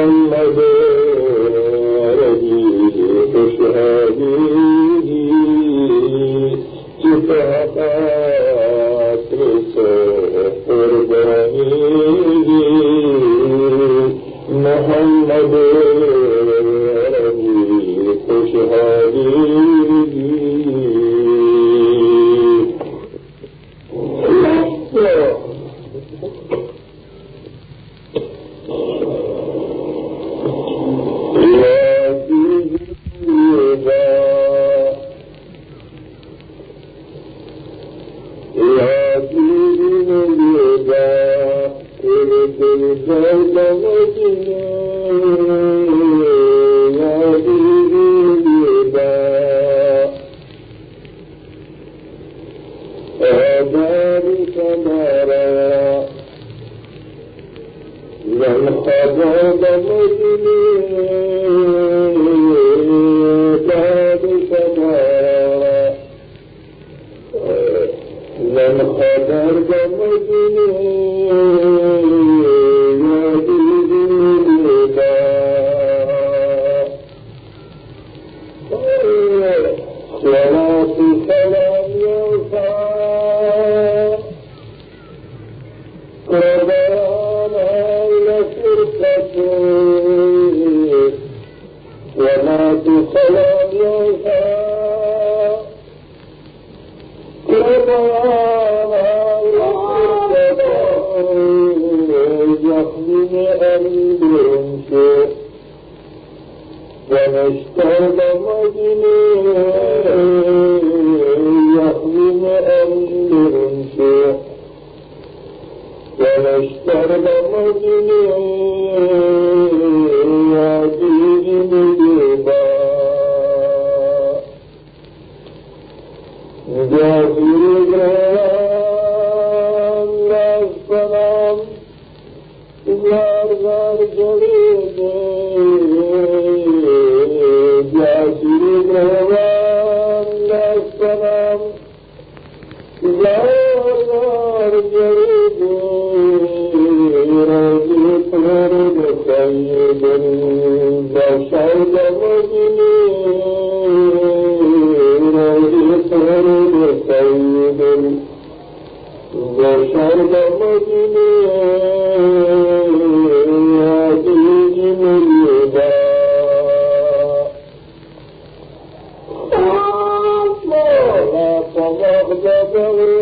محمد گار سارا نمتا گیا نمتا درد مجنون ونشتهد مدني يحزن أمر فيه ونشتهد مدني دل بشر مدینے آدھی میرے با پمخ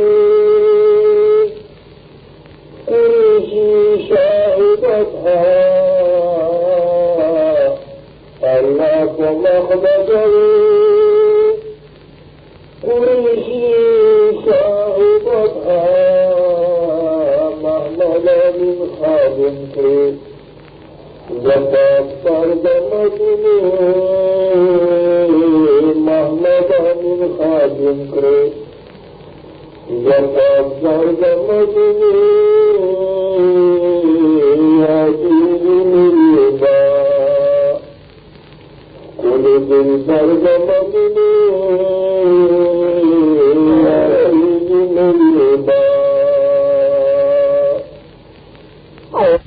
خادم کے وفات پر محمد امین خادم کے وفات پر کل دل پر دمدنے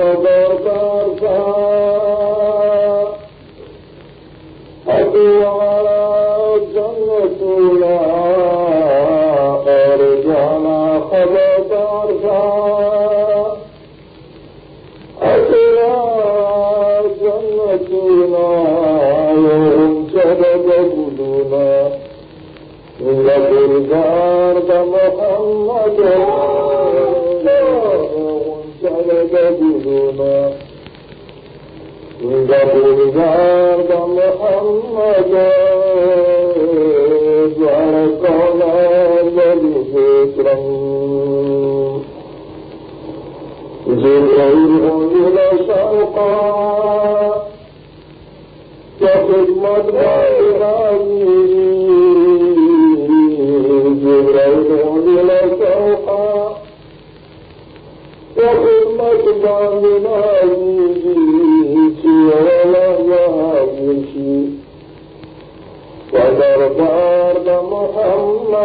قدر کرتا ابو والا جنت اور جانا خبر دار تھا ابو جنت جب گلونا لگار دم محمد بدنا لبرزار الله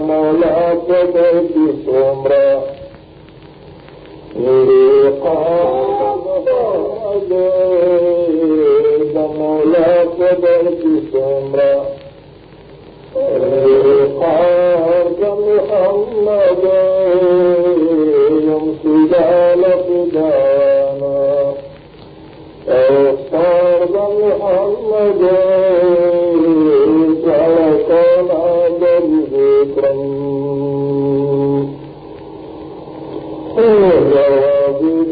مولا قدر کی سومرا میرے مولا قدر کی سومرا میرے محمد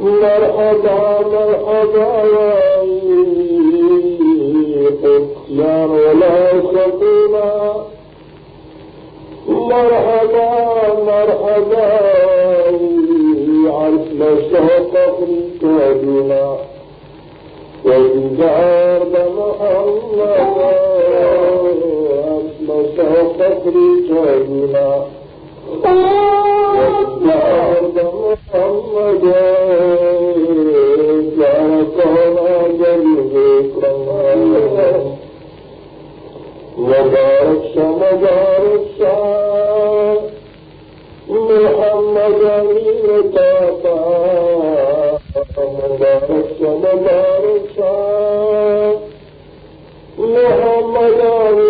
مرحبا مرحبا اختيار ولا سبيلا مرحبا مرحبا عرف لشوق كابنا وجدار محمد عرف کہنا كابنا محمد مبارک شاہ مبارک شاہ محمد امیر تاتا مبارک شاہ مبارک شاہ محمد امیر